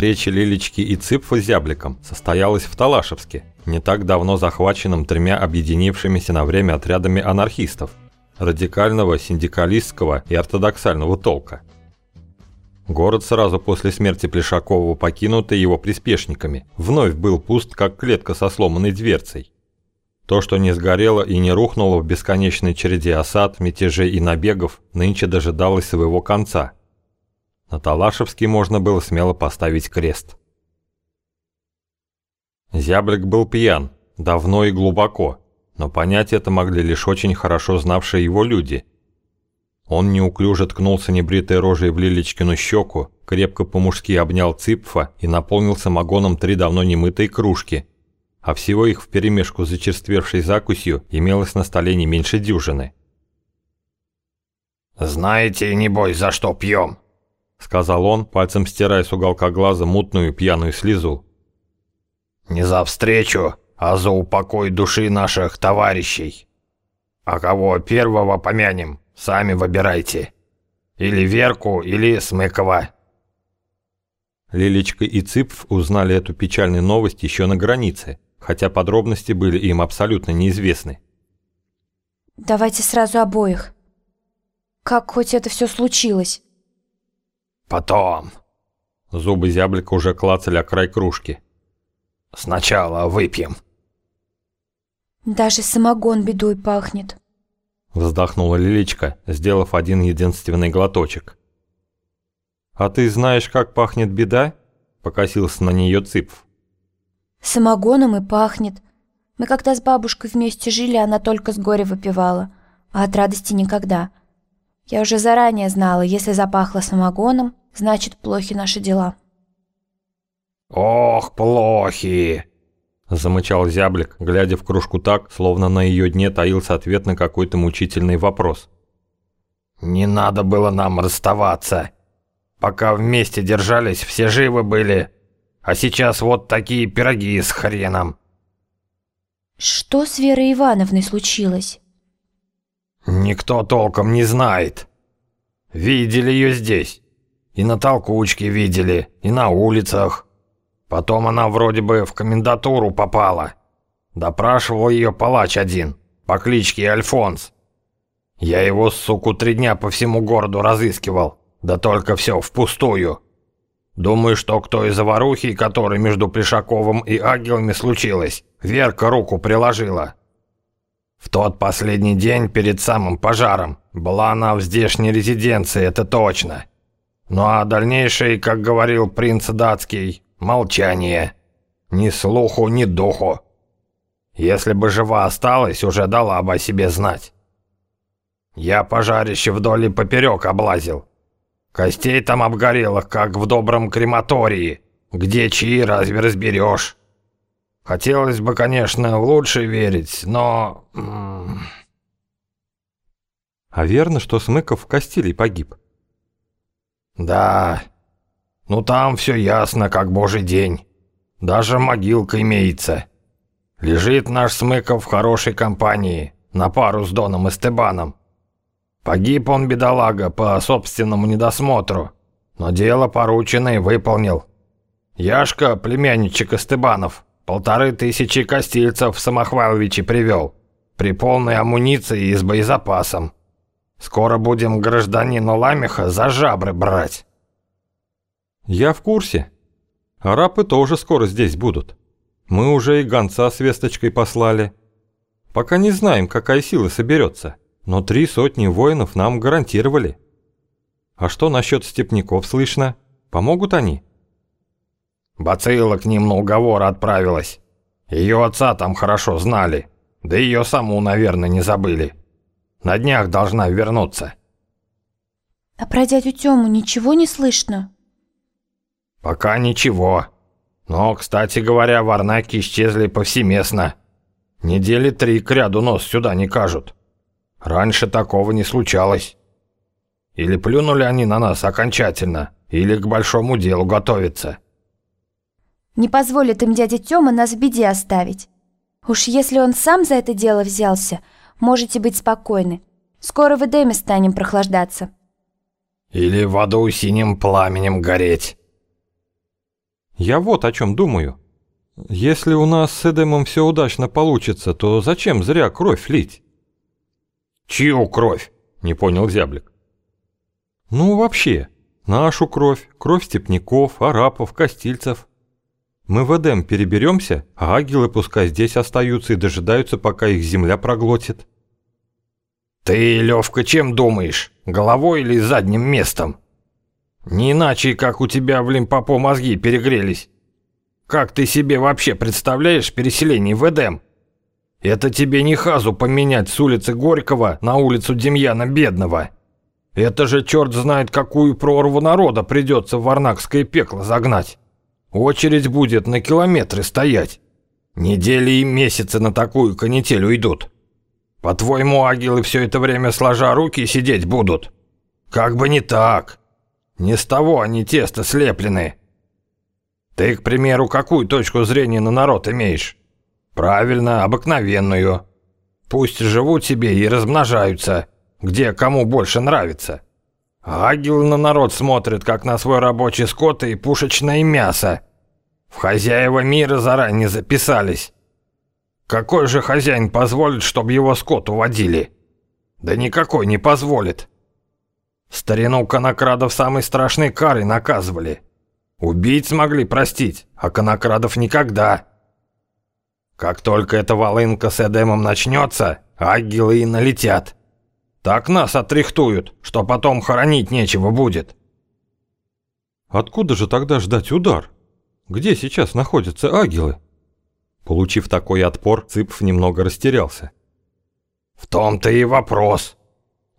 Встреча Лилечки и Цыпфа с Зябликом состоялась в Талашевске, не так давно захваченном тремя объединившимися на время отрядами анархистов – радикального, синдикалистского и ортодоксального толка. Город сразу после смерти Плешакова, покинутый его приспешниками, вновь был пуст, как клетка со сломанной дверцей. То, что не сгорело и не рухнуло в бесконечной череде осад, мятежей и набегов, нынче дожидалось своего конца – на Талашевский можно было смело поставить крест. Зяблик был пьян, давно и глубоко, но понять это могли лишь очень хорошо знавшие его люди. Он неуклюже ткнулся небритой рожей в Лилечкину щеку, крепко по-мужски обнял Цыпфа и наполнил самогоном три давно немытые кружки, а всего их вперемешку зачерствевшей закусью имелось на столе не меньше дюжины. «Знаете, небось, за что пьем?» Сказал он, пальцем стирая с уголка глаза мутную пьяную слезу. «Не за встречу, а за упокой души наших товарищей. А кого первого помянем, сами выбирайте. Или Верку, или Смыкова». Лилечка и Цыпф узнали эту печальную новость еще на границе, хотя подробности были им абсолютно неизвестны. «Давайте сразу обоих. Как хоть это все случилось?» Потом. Зубы зяблика уже клацали о край кружки. Сначала выпьем. Даже самогон бедой пахнет. Вздохнула Лиличка, сделав один единственный глоточек. «А ты знаешь, как пахнет беда?» Покосился на нее Цыпв. «Самогоном и пахнет. Мы когда с бабушкой вместе жили, она только с горя выпивала, а от радости никогда. Я уже заранее знала, если запахло самогоном, значит, плохи наши дела». «Ох, плохи!» Замычал зяблик, глядя в кружку так, словно на ее дне таился ответ на какой-то мучительный вопрос. «Не надо было нам расставаться. Пока вместе держались, все живы были. А сейчас вот такие пироги с хреном». «Что с Верой Ивановной случилось?» «Никто толком не знает. Видели ее здесь. И на толкучке видели, и на улицах. Потом она вроде бы в комендатуру попала. Допрашивал ее палач один, по кличке Альфонс. Я его, суку, три дня по всему городу разыскивал, да только все впустую. Думаю, что кто из заварухи, который между Плешаковым и Агилами случилось, Верка руку приложила. В тот последний день перед самым пожаром была она в здешней резиденции, это точно. Ну а дальнейшее, как говорил принц датский, молчание. Ни слуху, ни духу. Если бы жива осталась, уже дала бы о себе знать. Я пожарище вдоль и поперек облазил. Костей там обгорело, как в добром крематории, где чьи разве разберешь. Хотелось бы, конечно, в лучшее верить, но... А верно, что Смыков в Кастилии погиб? «Да. Ну там все ясно, как божий день. Даже могилка имеется. Лежит наш Смыков в хорошей компании, на пару с Доном Эстебаном. Погиб он, бедолага, по собственному недосмотру, но дело порученное выполнил. Яшка, племянничек Эстебанов, полторы тысячи костильцев в Самохваловичи привел, при полной амуниции и с боезапасом. Скоро будем гражданину Ламеха за жабры брать. Я в курсе. Арапы тоже скоро здесь будут. Мы уже и гонца с весточкой послали. Пока не знаем, какая сила соберется, но три сотни воинов нам гарантировали. А что насчет степняков слышно? Помогут они? Бацилла к ним на уговор отправилась. Ее отца там хорошо знали. Да ее саму, наверное, не забыли. На днях должна вернуться». «А про дядю Тему ничего не слышно?» «Пока ничего. Но, кстати говоря, варнаки исчезли повсеместно. Недели три к ряду нос сюда не кажут. Раньше такого не случалось. Или плюнули они на нас окончательно, или к большому делу готовятся». «Не позволит им дядя Тёма нас в беде оставить. Уж если он сам за это дело взялся, Можете быть спокойны. Скоро в Эдеме станем прохлаждаться». «Или в аду синим пламенем гореть». Я вот о чем думаю. Если у нас с Эдемом все удачно получится, то зачем зря кровь лить? Чью кровь? Не понял зяблик. Ну, вообще, нашу кровь, кровь степняков, арапов, костильцев. Мы в Эдем переберемся, а агилы пускай здесь остаются и дожидаются, пока их земля проглотит. Ты, Левка, чем думаешь? Головой или задним местом? Не иначе, как у тебя в Лимпопо мозги перегрелись. Как ты себе вообще представляешь переселение в Эдем? Это тебе не хазу поменять с улицы Горького на улицу Демьяна Бедного. Это же черт знает, какую прорву народа придется в варнакское пекло загнать. Очередь будет на километры стоять. Недели и месяцы на такую канитель уйдут. По-твоему, агилы все это время сложа руки сидеть будут? Как бы не так. Не с того они тесто слеплены. Ты, к примеру, какую точку зрения на народ имеешь? Правильно, обыкновенную. Пусть живут себе и размножаются, где кому больше нравится. А ангелы на народ смотрят, как на свой рабочий скот и пушечное мясо. В хозяева мира заранее записались. Какой же хозяин позволит, чтобы его скот уводили? Да никакой не позволит. Старину конокрадов самой страшной карой наказывали. Убийц могли простить, а конокрадов никогда. Как только эта волынка с Эдемом начнется, ангелы и налетят. Так нас отрихтуют, что потом хоронить нечего будет. Откуда же тогда ждать удар? Где сейчас находятся агилы? Получив такой отпор, Цыпов немного растерялся. В том-то и вопрос.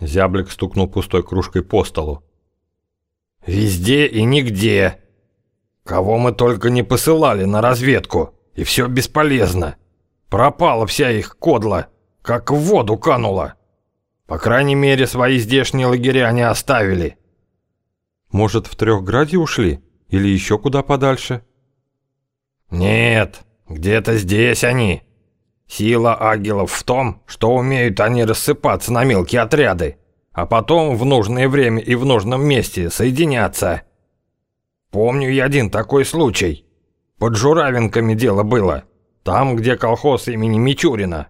Зяблик стукнул пустой кружкой по столу. Везде и нигде. Кого мы только не посылали на разведку, и все бесполезно. Пропала вся их кодла, как в воду канула. По крайней мере, свои здешние лагеря не оставили. Может, в Трехграде ушли? Или еще куда подальше? Нет, где-то здесь они. Сила агелов в том, что умеют они рассыпаться на мелкие отряды, а потом в нужное время и в нужном месте соединяться. Помню я один такой случай. Под Журавинками дело было. Там, где колхоз имени Мичурина.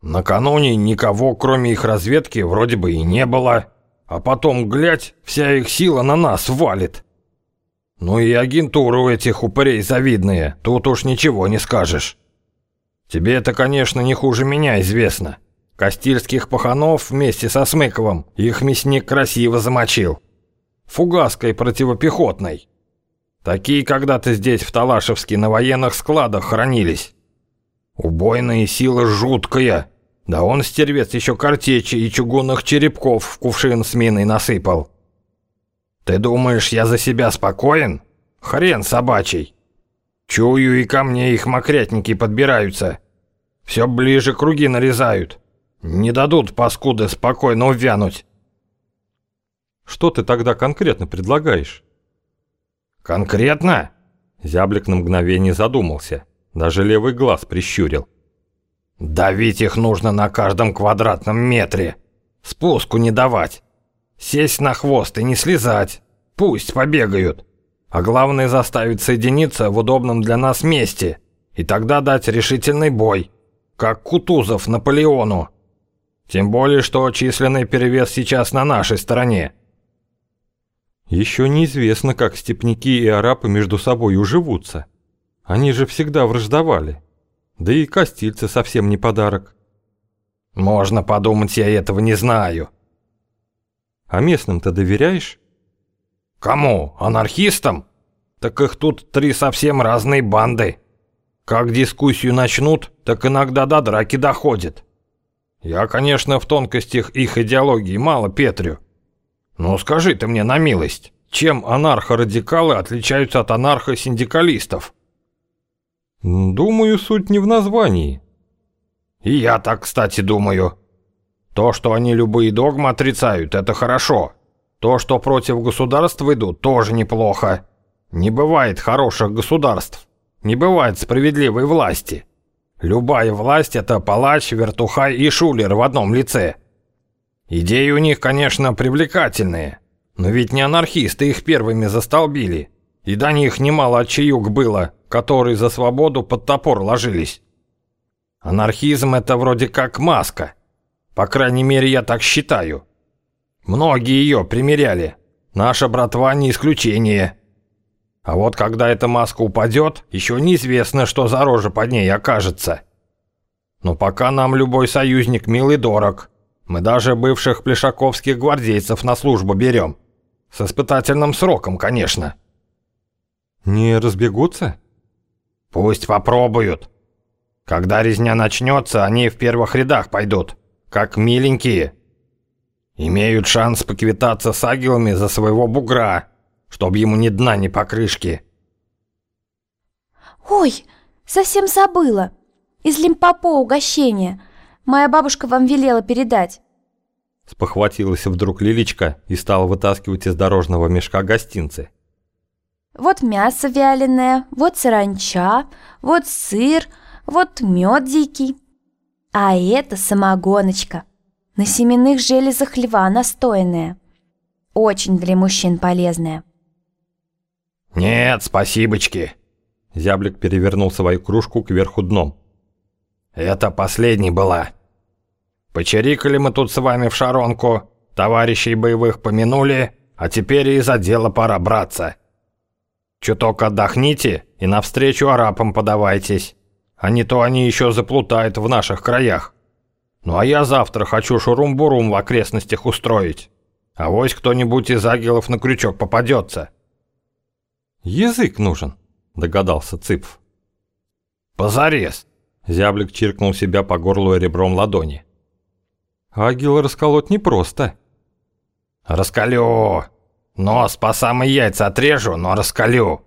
Накануне никого, кроме их разведки, вроде бы и не было. А потом, глядь, вся их сила на нас валит. Ну и агентура у этих упырей завидная, тут уж ничего не скажешь. Тебе это, конечно, не хуже меня известно. Костильских паханов вместе со Смыковым их мясник красиво замочил. Фугаской противопехотной. Такие когда-то здесь, в Талашевске, на военных складах хранились. Убойная сила жуткая. Да он, стервец, еще картечи и чугунных черепков в кувшин с миной насыпал. Ты думаешь, я за себя спокоен? Хрен собачий. Чую, и ко мне их мокрятники подбираются. Все ближе круги нарезают. Не дадут паскуды спокойно увянуть. Что ты тогда конкретно предлагаешь? Конкретно? Зяблик на мгновение задумался. Даже левый глаз прищурил. «Давить их нужно на каждом квадратном метре. Спуску не давать. Сесть на хвост и не слезать. Пусть побегают. А главное заставить соединиться в удобном для нас месте. И тогда дать решительный бой. Как Кутузов Наполеону. Тем более, что численный перевес сейчас на нашей стороне. Еще неизвестно, как степняки и арапы между собой уживутся. Они же всегда враждовали. Да и костильцы совсем не подарок. Можно подумать, я этого не знаю. А местным-то доверяешь? Кому? Анархистам? Так их тут три совсем разные банды. Как дискуссию начнут, так иногда до драки доходит. Я, конечно, в тонкостях их идеологии мало петрю. Но скажи ты мне на милость, чем анархо-радикалы отличаются от анархо-синдикалистов? Думаю, суть не в названии. И я так, кстати, думаю. То, что они любые догмы отрицают, это хорошо. То, что против государства идут, тоже неплохо. Не бывает хороших государств. Не бывает справедливой власти. Любая власть – это палач, вертухай и шулер в одном лице. Идеи у них, конечно, привлекательные. Но ведь не анархисты их первыми застолбили. И до них немало чаюк было, которые за свободу под топор ложились. Анархизм это вроде как маска. По крайней мере, я так считаю. Многие ее примеряли. Наша братва не исключение. А вот когда эта маска упадет, еще неизвестно, что за рожа под ней окажется. Но пока нам любой союзник мил и дорог. Мы даже бывших плешаковских гвардейцев на службу берем. С испытательным сроком, конечно. Не разбегутся? Пусть попробуют. Когда резня начнется, они в первых рядах пойдут, как миленькие. Имеют шанс поквитаться с агилами за своего бугра, чтобы ему ни дна, ни покрышки. Ой, совсем забыла. Из Лимпопо угощение. Моя бабушка вам велела передать. Спохватилась вдруг Лиличка и стала вытаскивать из дорожного мешка гостинцы. Вот мясо вяленое, вот саранча, вот сыр, вот мед дикий. А это самогоночка. На семенных железах льва настоянная. Очень для мужчин полезная. «Нет, спасибочки!» Зяблик перевернул свою кружку кверху дном. «Это последней была. Почерикали мы тут с вами в шаронку, товарищей боевых помянули, а теперь и за дело пора браться. Чуток отдохните и навстречу арапам подавайтесь, а не то они еще заплутают в наших краях. Ну а я завтра хочу шурум-бурум в окрестностях устроить. А вось кто-нибудь из агилов на крючок попадется». «Язык нужен», — догадался Цыпф. «Позарез!» — зяблик чиркнул себя по горлу ребром ладони. «Агила расколоть непросто». «Раскалю! Нос по самые яйца отрежу, но раскалю!»